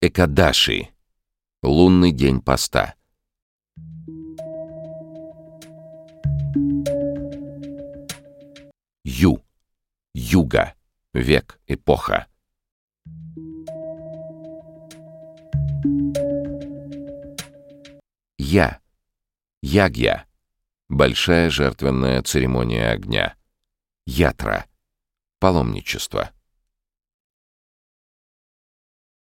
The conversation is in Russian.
Экадаши. Лунный день поста. Ю. Юга. Век. Эпоха. Я. Ягья. Большая жертвенная церемония огня. Ятра. Паломничество.